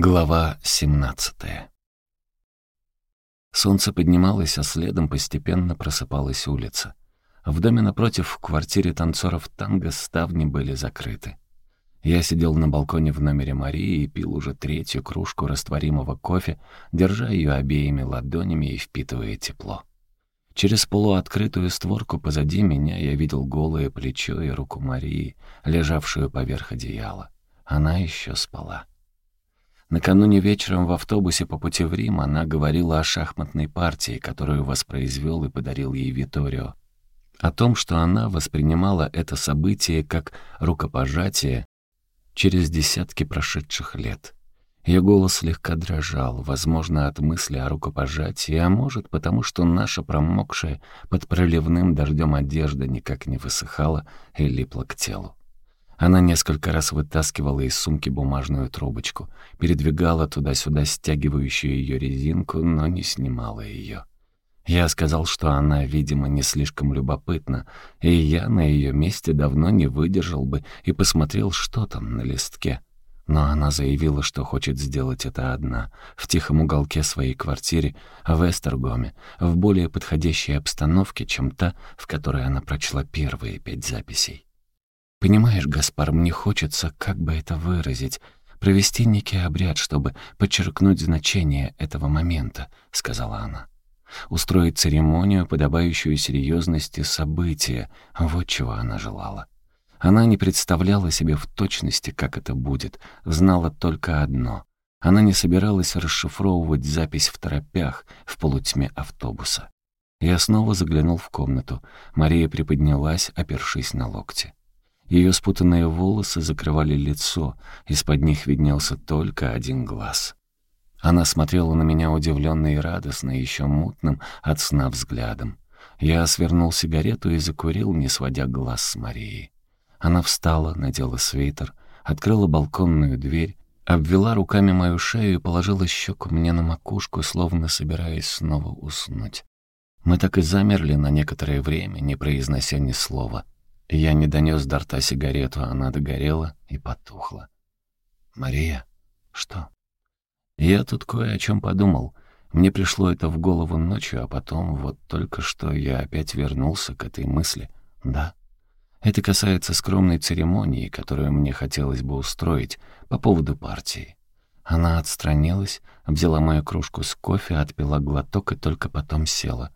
Глава 17 Солнце поднималось, а следом постепенно просыпалась улица. В доме напротив, в квартире танцоров танго, ставни были закрыты. Я сидел на балконе в номере Марии и пил уже третью кружку растворимого кофе, держа ее обеими ладонями и впитывая тепло. Через полуоткрытую створку позади меня я видел голое плечо и руку Марии, лежавшую поверх одеяла. Она еще спала. Накануне вечером в автобусе по пути в Рим она говорила о шахматной партии, которую воспроизвел и подарил ей Виторио. О том, что она воспринимала это событие как рукопожатие через десятки прошедших лет. Ее голос слегка дрожал, возможно, от мысли о рукопожатии, а может, потому что наша промокшая под проливным дождем одежда никак не высыхала и липла к телу. Она несколько раз вытаскивала из сумки бумажную трубочку, передвигала туда-сюда стягивающую ее резинку, но не снимала ее. Я сказал, что она, видимо, не слишком любопытна, и я на ее месте давно не выдержал бы и посмотрел, что там на листке. Но она заявила, что хочет сделать это одна, в тихом уголке своей квартиры в Эстергоме, в более подходящей обстановке, чем та, в которой она прочла первые пять записей. Понимаешь, Гаспар, мне хочется, как бы это выразить, провести некий обряд, чтобы подчеркнуть значение этого момента, сказала она. Устроить церемонию, подобающую серьезности события, вот чего она желала. Она не представляла себе в точности, как это будет, знала только одно. Она не собиралась расшифровывать запись в торопях в полутьме автобуса. Я снова заглянул в комнату. Мария приподнялась, опершись на локти. Ее спутанные волосы закрывали лицо, из-под них виднелся только один глаз. Она смотрела на меня удивленно и радостно, еще мутным от сна взглядом. Я свернул сигарету и закурил, не сводя глаз с Марией. Она встала, надела свитер, открыла балконную дверь, обвела руками мою шею и положила щеку мне на макушку, словно собираясь снова уснуть. Мы так и замерли на некоторое время, не произнося ни слова — я не донес до рта сигарету, она догорела и потухла. «Мария, что?» «Я тут кое о чем подумал. Мне пришло это в голову ночью, а потом вот только что я опять вернулся к этой мысли. Да, это касается скромной церемонии, которую мне хотелось бы устроить по поводу партии». Она отстранилась, взяла мою кружку с кофе, отпила глоток и только потом села.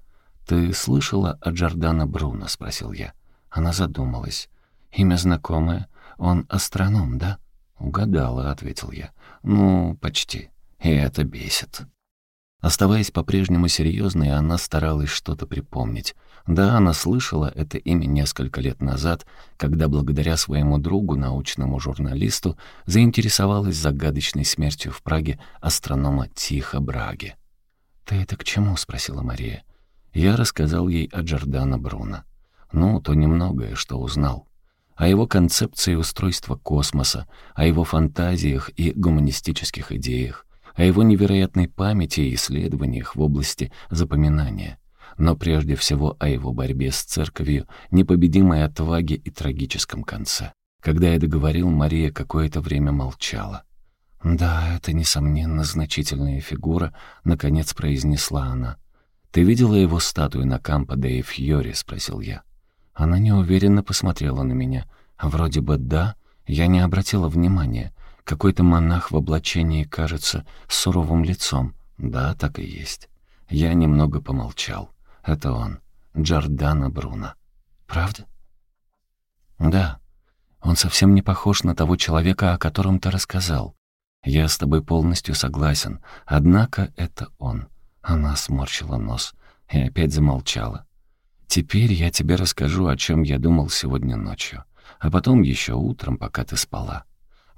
«Ты слышала о Джордано Бруно?» — спросил я. Она задумалась. «Имя знакомое. Он астроном, да?» «Угадала», — ответил я. «Ну, почти. И это бесит». Оставаясь по-прежнему серьезной, она старалась что-то припомнить. Да, она слышала это имя несколько лет назад, когда благодаря своему другу, научному журналисту, заинтересовалась загадочной смертью в Праге астронома Тихо Браги. «Ты это к чему?» — спросила Мария. Я рассказал ей о Джордано Бруно. Ну, то немногое, что узнал. О его концепции устройства космоса, о его фантазиях и гуманистических идеях, о его невероятной памяти и исследованиях в области запоминания, но прежде всего о его борьбе с церковью, непобедимой отваге и трагическом конце. Когда я договорил, Мария какое-то время молчала. «Да, это, несомненно, значительная фигура», — наконец произнесла она. «Ты видела его статую на Кампо де Фьори?» — спросил я. Она неуверенно посмотрела на меня. Вроде бы да, я не обратила внимания. Какой-то монах в облачении, кажется, с суровым лицом. Да, так и есть. Я немного помолчал. Это он, Джордано Бруно. Правда? Да. Он совсем не похож на того человека, о котором ты рассказал. Я с тобой полностью согласен. Однако это он. Она сморщила нос и опять замолчала. Теперь я тебе расскажу, о чем я думал сегодня ночью, а потом еще утром, пока ты спала.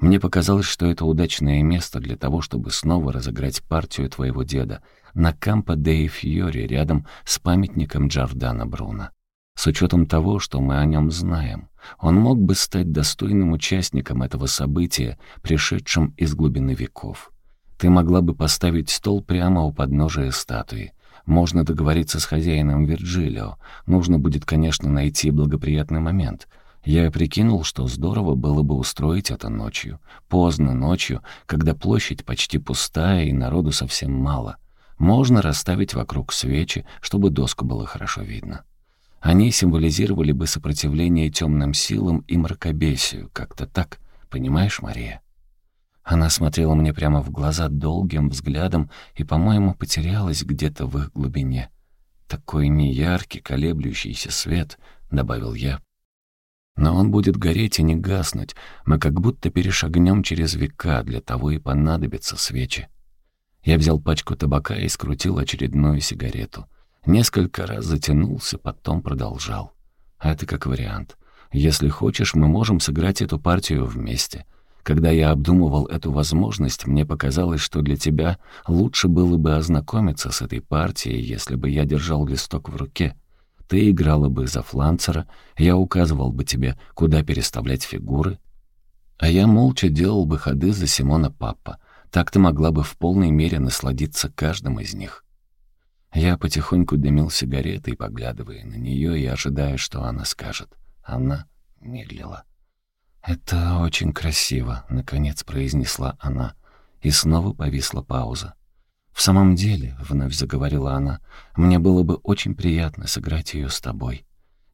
Мне показалось, что это удачное место для того, чтобы снова разыграть партию твоего деда на Кампо де Фьори рядом с памятником Джордана Бруно. С учетом того, что мы о нем знаем, он мог бы стать достойным участником этого события, пришедшим из глубины веков. Ты могла бы поставить стол прямо у подножия статуи, можно договориться с хозяином Вирджилио. Нужно будет, конечно, найти благоприятный момент. Я прикинул, что здорово было бы устроить это ночью. Поздно ночью, когда площадь почти пустая и народу совсем мало. Можно расставить вокруг свечи, чтобы доску было хорошо видно. Они символизировали бы сопротивление темным силам и мракобесию, как-то так, понимаешь, Мария? Она смотрела мне прямо в глаза долгим взглядом и, по-моему, потерялась где-то в их глубине. «Такой неяркий, колеблющийся свет», — добавил я, но он будет гореть и не гаснуть. Мы как будто перешагнем через века, для того и понадобятся свечи. Я взял пачку табака и скрутил очередную сигарету. Несколько раз затянулся, потом продолжал. Это как вариант. Если хочешь, мы можем сыграть эту партию вместе. Когда я обдумывал эту возможность, мне показалось, что для тебя лучше было бы ознакомиться с этой партией, если бы я держал листок в руке. Ты играла бы за фланцера, я указывал бы тебе, куда переставлять фигуры, а я молча делал бы ходы за Симона Папа. Так ты могла бы в полной мере насладиться каждым из них. Я потихоньку дымил сигаретой, поглядывая на нее и ожидая, что она скажет. Она медлила. «Это очень красиво», — наконец произнесла она, и снова повисла пауза. «В самом деле», — вновь заговорила она, — «мне было бы очень приятно сыграть ее с тобой».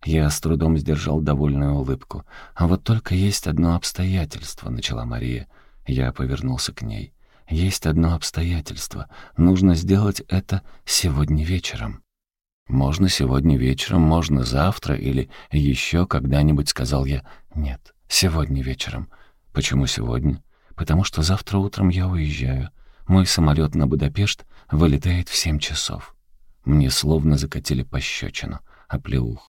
Я с трудом сдержал довольную улыбку. «А вот только есть одно обстоятельство», — начала Мария. Я повернулся к ней. «Есть одно обстоятельство. Нужно сделать это сегодня вечером». «Можно сегодня вечером, можно завтра или еще когда-нибудь», — сказал я. «Нет, сегодня вечером». «Почему сегодня?» «Потому что завтра утром я уезжаю. Мой самолет на Будапешт вылетает в семь часов. Мне словно закатили пощечину, оплеух.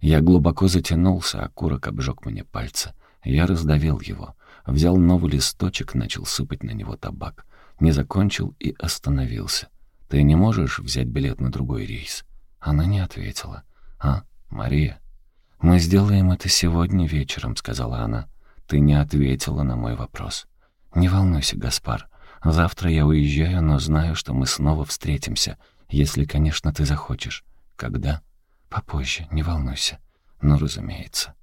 Я глубоко затянулся, а курок обжег мне пальцы. Я раздавил его, взял новый листочек, начал сыпать на него табак. Не закончил и остановился. «Ты не можешь взять билет на другой рейс?» Она не ответила. «А, Мария?» «Мы сделаем это сегодня вечером», — сказала она. «Ты не ответила на мой вопрос». «Не волнуйся, Гаспар. Завтра я уезжаю, но знаю, что мы снова встретимся, если, конечно, ты захочешь. Когда? Попозже, не волнуйся. Ну, разумеется.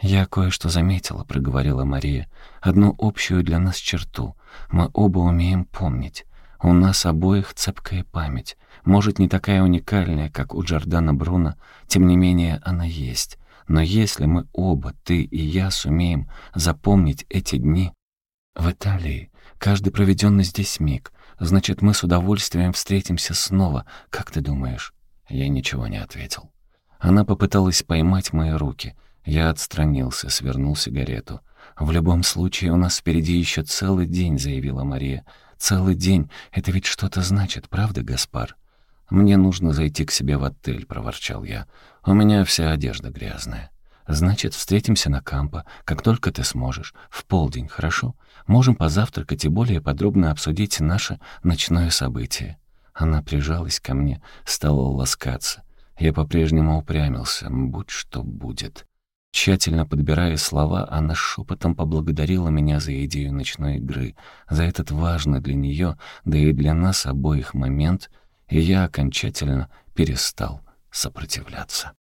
«Я кое-что заметила», — проговорила Мария. «Одну общую для нас черту. Мы оба умеем помнить. У нас обоих цепкая память. Может, не такая уникальная, как у Джордана Бруно, тем не менее она есть. Но если мы оба, ты и я, сумеем запомнить эти дни в Италии, Каждый проведенный здесь миг. Значит, мы с удовольствием встретимся снова. Как ты думаешь?» Я ничего не ответил. Она попыталась поймать мои руки. Я отстранился, свернул сигарету. «В любом случае, у нас впереди еще целый день», — заявила Мария. «Целый день. Это ведь что-то значит, правда, Гаспар?» «Мне нужно зайти к себе в отель», — проворчал я. «У меня вся одежда грязная». «Значит, встретимся на кампо, как только ты сможешь. В полдень, хорошо? Можем позавтракать и более подробно обсудить наше ночное событие». Она прижалась ко мне, стала ласкаться. Я по-прежнему упрямился, будь что будет. Тщательно подбирая слова, она шепотом поблагодарила меня за идею ночной игры, за этот важный для нее, да и для нас обоих момент, и я окончательно перестал сопротивляться.